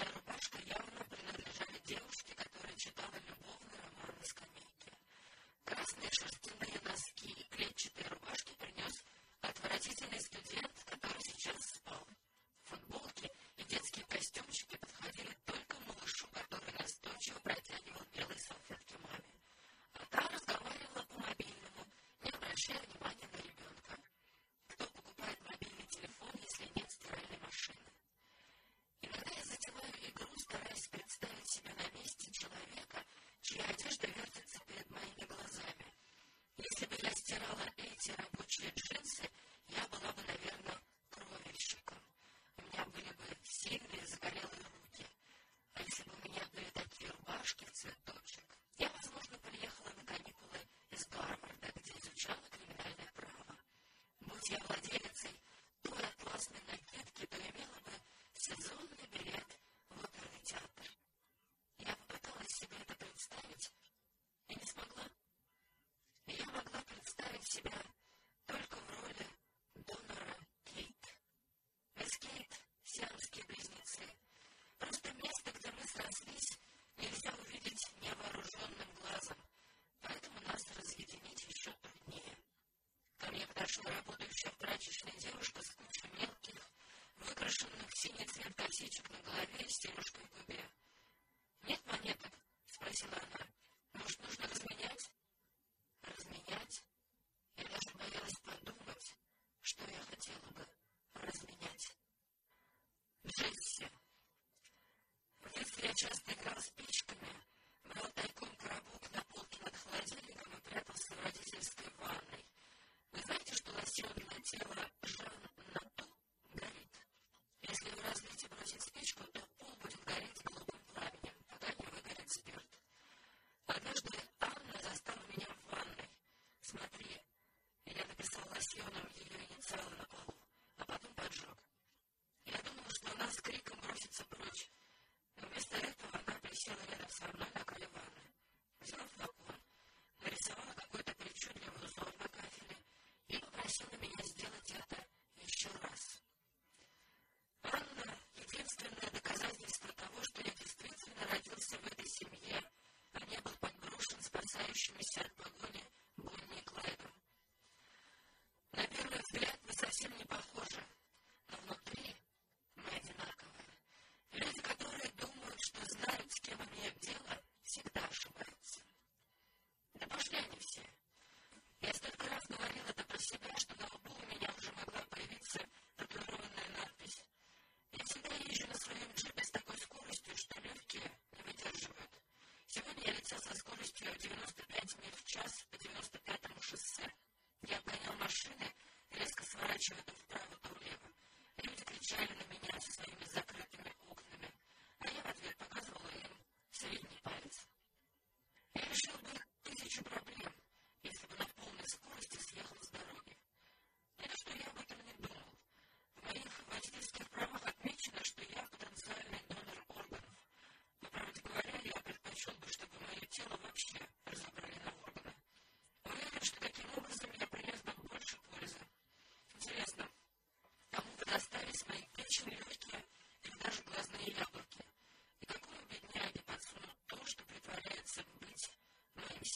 Это ваша явная принадлежали девушке, которая читала любовь. косичек на голове и в губе. «Нет монеток?» — спросила она. «Может, нужно разменять?» «Разменять?» Я даже боялась подумать, что я хотела бы разменять. Джесси. детстве я часто играл спичками, брал тайком коробок на полке над холодильником и прятался в родительской ванной. Вы знаете, что носил на тело Жанна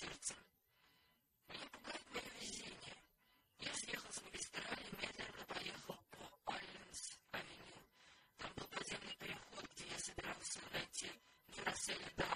месяца. Меня пугает мое. Я съехал с магистрали, медленно поехал по Оллинс-авеню. Там подземный переход, где я собирался найти Дюрасель Дар.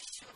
official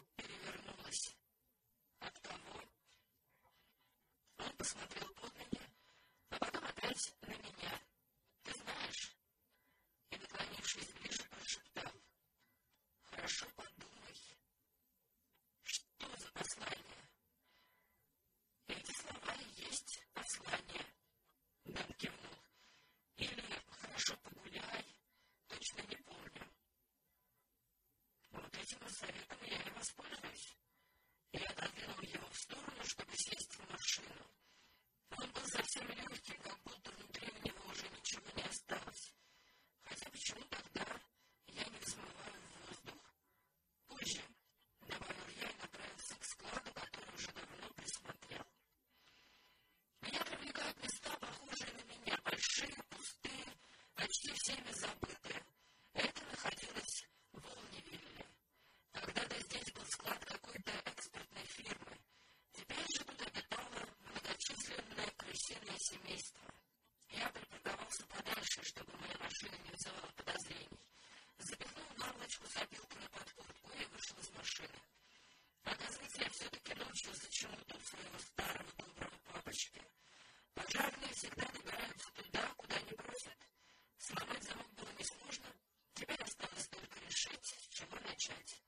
молчать.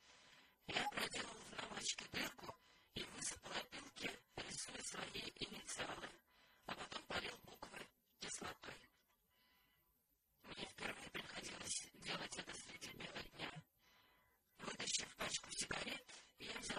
Я проделал в наволочке дырку и высыпал опилки, рисуя свои инициалы, а потом полил буквы кислотой. Мне впервые приходилось делать это среди бела дня. Вытащив пачку сигарет, я взял